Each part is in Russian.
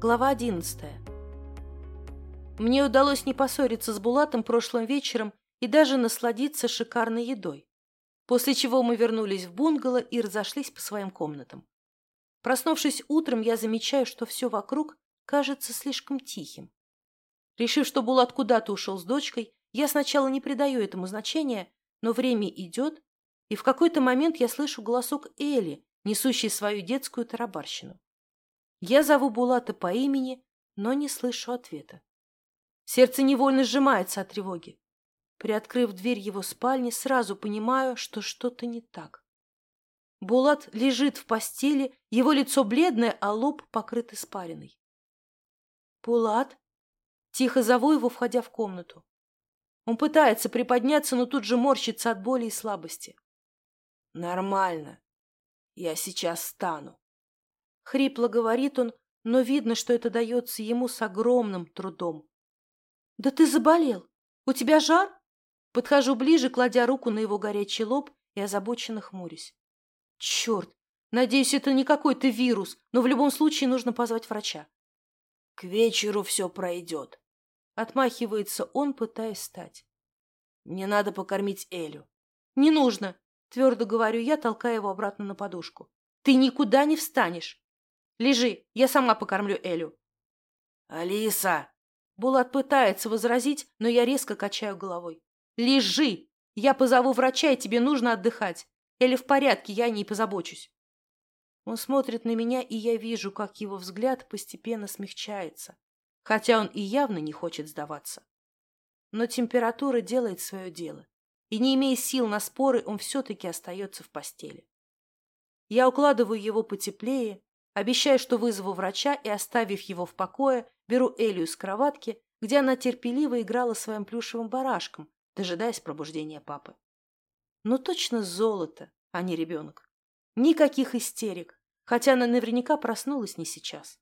Глава 11. Мне удалось не поссориться с Булатом прошлым вечером и даже насладиться шикарной едой, после чего мы вернулись в бунгало и разошлись по своим комнатам. Проснувшись утром, я замечаю, что все вокруг кажется слишком тихим. Решив, что Булат куда-то ушел с дочкой, я сначала не придаю этому значения, но время идет, и в какой-то момент я слышу голосок Эли, несущий свою детскую тарабарщину. Я зову Булата по имени, но не слышу ответа. Сердце невольно сжимается от тревоги. Приоткрыв дверь его спальни, сразу понимаю, что что-то не так. Булат лежит в постели, его лицо бледное, а лоб покрыт испариной. «Булат?» Тихо зову его, входя в комнату. Он пытается приподняться, но тут же морщится от боли и слабости. «Нормально. Я сейчас встану». Хрипло говорит он, но видно, что это дается ему с огромным трудом. «Да ты заболел! У тебя жар?» Подхожу ближе, кладя руку на его горячий лоб и озабоченно хмурюсь. «Черт! Надеюсь, это не какой-то вирус, но в любом случае нужно позвать врача». «К вечеру все пройдет», — отмахивается он, пытаясь встать. «Мне надо покормить Элю». «Не нужно», — твердо говорю я, толкая его обратно на подушку. «Ты никуда не встанешь. Лежи, я сама покормлю Элю. Алиса! Булат пытается возразить, но я резко качаю головой. Лежи! Я позову врача, и тебе нужно отдыхать. Эля в порядке, я о ней позабочусь. Он смотрит на меня, и я вижу, как его взгляд постепенно смягчается, хотя он и явно не хочет сдаваться. Но температура делает свое дело, и, не имея сил на споры, он все-таки остается в постели. Я укладываю его потеплее, Обещаю, что вызову врача и, оставив его в покое, беру Элю из кроватки, где она терпеливо играла своим плюшевым барашком, дожидаясь пробуждения папы. Ну точно золото, а не ребенок. Никаких истерик, хотя она наверняка проснулась не сейчас.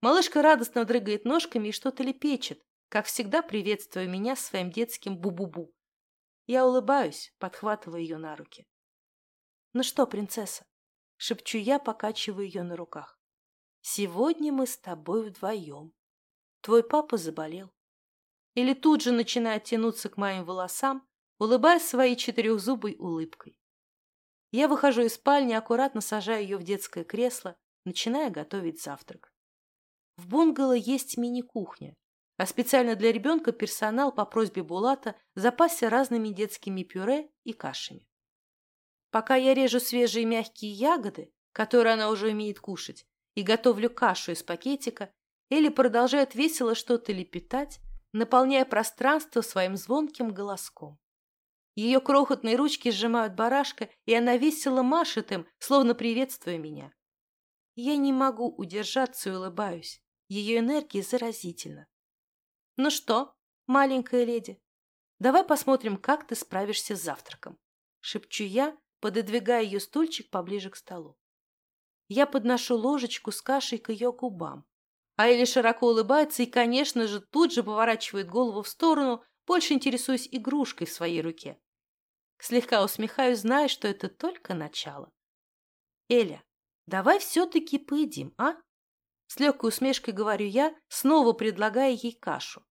Малышка радостно дрыгает ножками и что-то лепечет, как всегда приветствуя меня своим детским бу-бу-бу. Я улыбаюсь, подхватывая ее на руки. «Ну что, принцесса, — шепчу я, покачивая ее на руках. «Сегодня мы с тобой вдвоем. Твой папа заболел». Или тут же начинает тянуться к моим волосам, улыбаясь своей четырехзубой улыбкой. Я выхожу из спальни, аккуратно сажаю ее в детское кресло, начиная готовить завтрак. В бунгало есть мини-кухня, а специально для ребенка персонал по просьбе Булата запасся разными детскими пюре и кашами. Пока я режу свежие мягкие ягоды, которые она уже умеет кушать, и готовлю кашу из пакетика, Элли продолжает весело что-то лепетать, наполняя пространство своим звонким голоском. Ее крохотные ручки сжимают барашка, и она весело машет им, словно приветствуя меня. Я не могу удержаться и улыбаюсь. Ее энергия заразительна. «Ну что, маленькая леди, давай посмотрим, как ты справишься с завтраком», — шепчу я, пододвигая ее стульчик поближе к столу. Я подношу ложечку с кашей к ее губам. А Элли широко улыбается и, конечно же, тут же поворачивает голову в сторону, больше интересуясь игрушкой в своей руке. Слегка усмехаюсь, зная, что это только начало. «Эля, давай все-таки поедим, а?» С легкой усмешкой говорю я, снова предлагая ей кашу.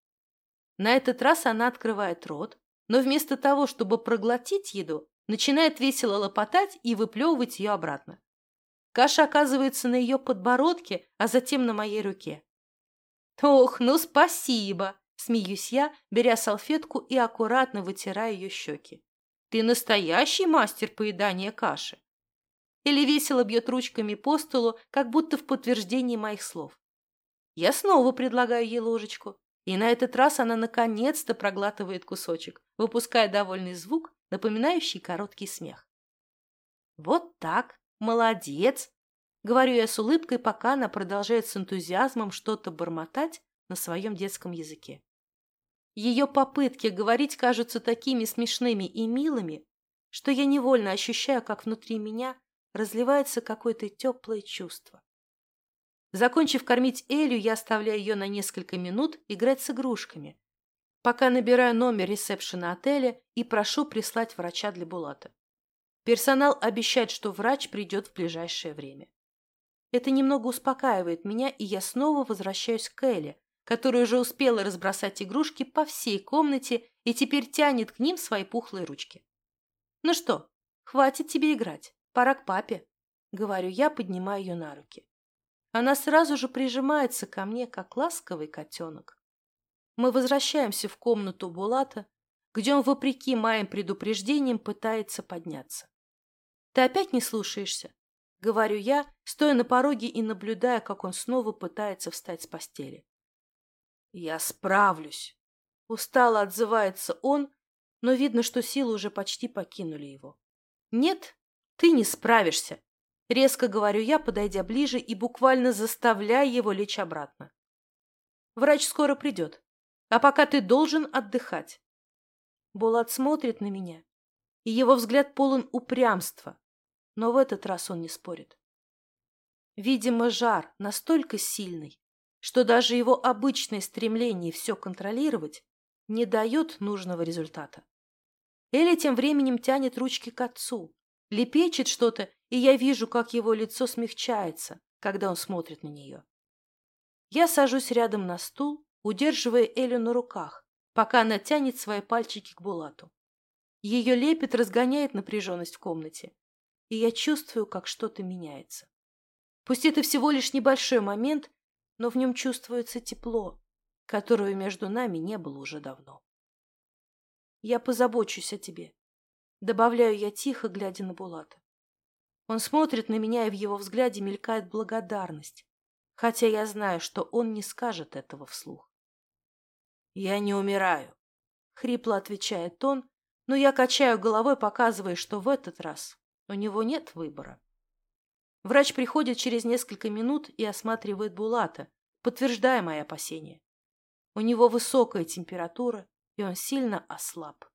На этот раз она открывает рот, но вместо того, чтобы проглотить еду, начинает весело лопотать и выплевывать ее обратно. Каша оказывается на ее подбородке, а затем на моей руке. «Ох, ну спасибо!» – смеюсь я, беря салфетку и аккуратно вытирая ее щеки. «Ты настоящий мастер поедания каши!» Или весело бьет ручками по столу, как будто в подтверждении моих слов. Я снова предлагаю ей ложечку, и на этот раз она наконец-то проглатывает кусочек, выпуская довольный звук, напоминающий короткий смех. «Вот так! Молодец!» — говорю я с улыбкой, пока она продолжает с энтузиазмом что-то бормотать на своем детском языке. Ее попытки говорить кажутся такими смешными и милыми, что я невольно ощущаю, как внутри меня разливается какое-то теплое чувство. Закончив кормить Элю, я оставляю ее на несколько минут играть с игрушками, пока набираю номер ресепшена отеля и прошу прислать врача для Булата. Персонал обещает, что врач придет в ближайшее время. Это немного успокаивает меня, и я снова возвращаюсь к Элли, которая уже успела разбросать игрушки по всей комнате и теперь тянет к ним свои пухлые ручки. «Ну что, хватит тебе играть, пора к папе», — говорю я, поднимая ее на руки. Она сразу же прижимается ко мне, как ласковый котенок. Мы возвращаемся в комнату Булата, где он, вопреки моим предупреждениям, пытается подняться. «Ты опять не слушаешься?» — говорю я, стоя на пороге и наблюдая, как он снова пытается встать с постели. «Я справлюсь!» — устало отзывается он, но видно, что силы уже почти покинули его. «Нет, ты не справишься!» — резко говорю я, подойдя ближе и буквально заставляя его лечь обратно. «Врач скоро придет, а пока ты должен отдыхать». Булат смотрит на меня, и его взгляд полон упрямства, но в этот раз он не спорит. Видимо, жар настолько сильный, что даже его обычное стремление все контролировать не дает нужного результата. Эля тем временем тянет ручки к отцу, лепечет что-то, и я вижу, как его лицо смягчается, когда он смотрит на нее. Я сажусь рядом на стул, удерживая Элю на руках, пока она тянет свои пальчики к Булату. Ее лепет разгоняет напряженность в комнате, и я чувствую, как что-то меняется. Пусть это всего лишь небольшой момент, но в нем чувствуется тепло, которого между нами не было уже давно. Я позабочусь о тебе. Добавляю я тихо, глядя на Булата. Он смотрит на меня, и в его взгляде мелькает благодарность, хотя я знаю, что он не скажет этого вслух. «Я не умираю», — хрипло отвечает он, но я качаю головой, показывая, что в этот раз у него нет выбора. Врач приходит через несколько минут и осматривает Булата, подтверждая мои опасения. У него высокая температура, и он сильно ослаб.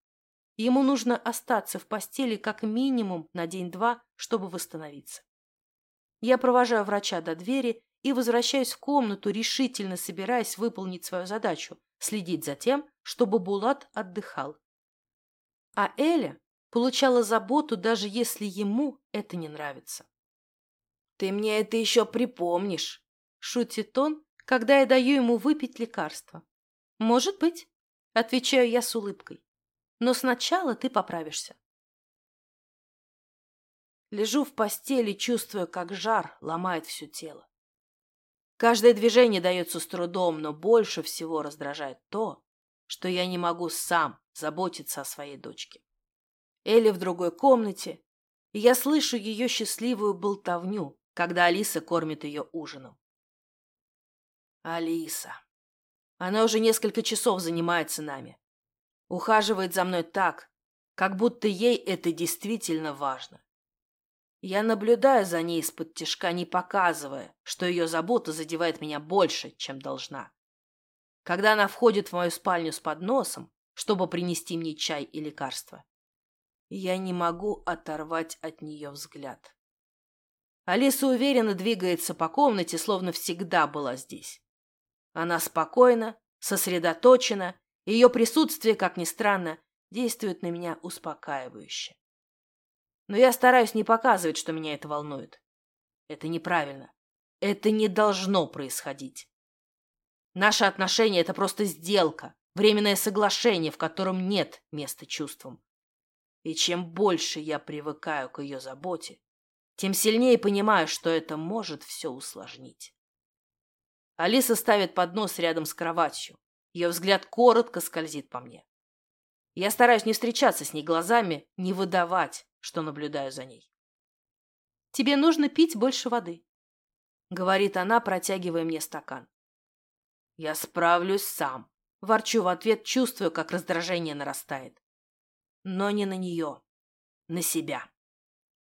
Ему нужно остаться в постели как минимум на день-два, чтобы восстановиться. Я провожаю врача до двери и возвращаюсь в комнату, решительно собираясь выполнить свою задачу – следить за тем, чтобы Булат отдыхал. А Эля получала заботу, даже если ему это не нравится. «Ты мне это еще припомнишь», – шутит он, когда я даю ему выпить лекарство. «Может быть», Отвечаю я с улыбкой. Но сначала ты поправишься. Лежу в постели, чувствуя, как жар ломает все тело. Каждое движение дается с трудом, но больше всего раздражает то, что я не могу сам заботиться о своей дочке. Элли в другой комнате, и я слышу ее счастливую болтовню, когда Алиса кормит ее ужином. Алиса. Она уже несколько часов занимается нами. Ухаживает за мной так, как будто ей это действительно важно. Я наблюдаю за ней из-под тишка, не показывая, что ее забота задевает меня больше, чем должна. Когда она входит в мою спальню с подносом, чтобы принести мне чай и лекарства, я не могу оторвать от нее взгляд. Алиса уверенно двигается по комнате, словно всегда была здесь. Она спокойна, сосредоточена, ее присутствие, как ни странно, действует на меня успокаивающе. Но я стараюсь не показывать, что меня это волнует. Это неправильно. Это не должно происходить. Наши отношения – это просто сделка, временное соглашение, в котором нет места чувствам. И чем больше я привыкаю к ее заботе, тем сильнее понимаю, что это может все усложнить. Алиса ставит поднос рядом с кроватью. Ее взгляд коротко скользит по мне. Я стараюсь не встречаться с ней глазами, не выдавать, что наблюдаю за ней. «Тебе нужно пить больше воды», — говорит она, протягивая мне стакан. «Я справлюсь сам», — ворчу в ответ, чувствую, как раздражение нарастает. Но не на нее, на себя.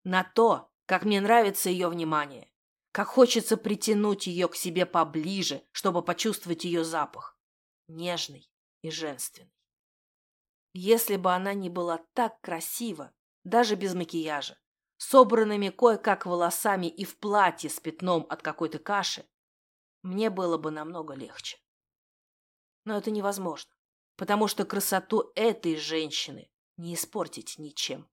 На то, как мне нравится ее внимание. Как хочется притянуть ее к себе поближе, чтобы почувствовать ее запах. Нежный и женственный. Если бы она не была так красива, даже без макияжа, собранными кое-как волосами и в платье с пятном от какой-то каши, мне было бы намного легче. Но это невозможно, потому что красоту этой женщины не испортить ничем.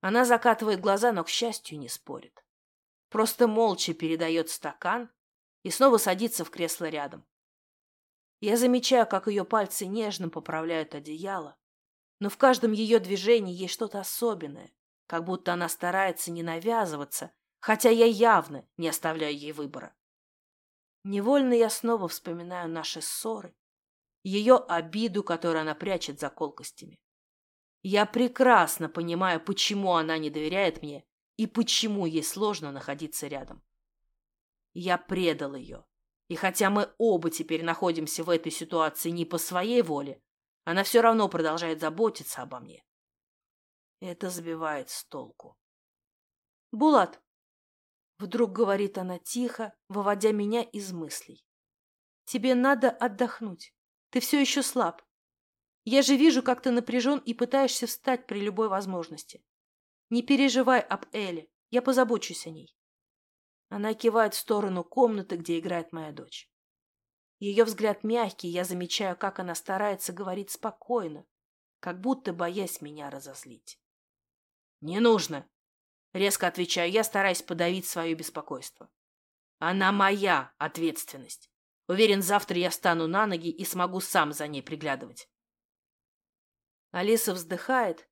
Она закатывает глаза, но, к счастью, не спорит. просто молча передает стакан и снова садится в кресло рядом. Я замечаю, как ее пальцы нежно поправляют одеяло, но в каждом ее движении есть что-то особенное, как будто она старается не навязываться, хотя я явно не оставляю ей выбора. Невольно я снова вспоминаю наши ссоры, ее обиду, которую она прячет за колкостями. Я прекрасно понимаю, почему она не доверяет мне и почему ей сложно находиться рядом. Я предал ее. И хотя мы оба теперь находимся в этой ситуации не по своей воле, она все равно продолжает заботиться обо мне. Это сбивает с толку. «Булат!» Вдруг говорит она тихо, выводя меня из мыслей. «Тебе надо отдохнуть. Ты все еще слаб. Я же вижу, как ты напряжен и пытаешься встать при любой возможности. Не переживай об Эле, я позабочусь о ней. Она кивает в сторону комнаты, где играет моя дочь. Ее взгляд мягкий, я замечаю, как она старается говорить спокойно, как будто боясь меня разозлить. «Не нужно!» — резко отвечаю я, стараясь подавить свое беспокойство. «Она моя ответственность. Уверен, завтра я встану на ноги и смогу сам за ней приглядывать. Алиса вздыхает,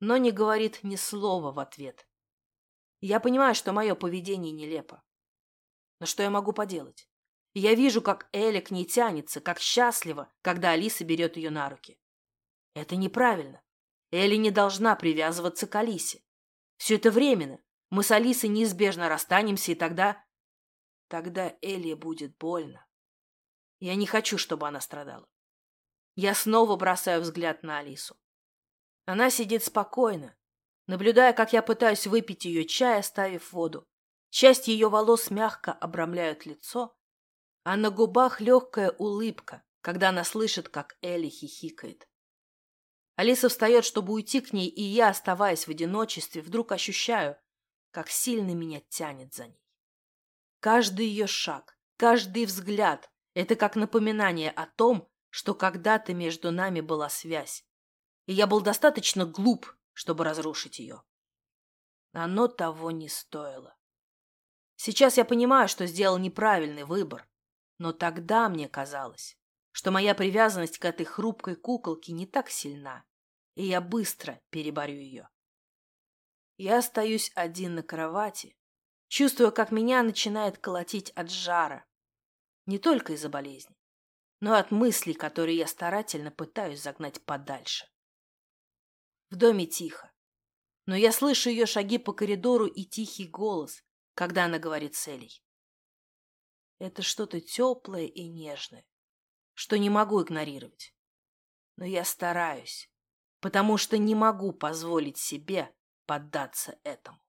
но не говорит ни слова в ответ. Я понимаю, что мое поведение нелепо. Но что я могу поделать? Я вижу, как Эля к ней тянется, как счастлива, когда Алиса берет ее на руки. Это неправильно. Элли не должна привязываться к Алисе. Все это временно. Мы с Алисой неизбежно расстанемся, и тогда... Тогда Элли будет больно. Я не хочу, чтобы она страдала. Я снова бросаю взгляд на Алису. Она сидит спокойно, наблюдая, как я пытаюсь выпить ее чай, оставив воду. Часть ее волос мягко обрамляют лицо, а на губах легкая улыбка, когда она слышит, как Элли хихикает. Алиса встает, чтобы уйти к ней, и я, оставаясь в одиночестве, вдруг ощущаю, как сильно меня тянет за ней. Каждый ее шаг, каждый взгляд — это как напоминание о том, что когда-то между нами была связь, и я был достаточно глуп, чтобы разрушить ее. Оно того не стоило. Сейчас я понимаю, что сделал неправильный выбор, но тогда мне казалось, что моя привязанность к этой хрупкой куколке не так сильна, и я быстро переборю ее. Я остаюсь один на кровати, чувствуя, как меня начинает колотить от жара, не только из-за болезни, но и от мыслей, которые я старательно пытаюсь загнать подальше. В доме тихо. Но я слышу ее шаги по коридору и тихий голос, когда она говорит с Элей. Это что-то теплое и нежное, что не могу игнорировать. Но я стараюсь, потому что не могу позволить себе поддаться этому.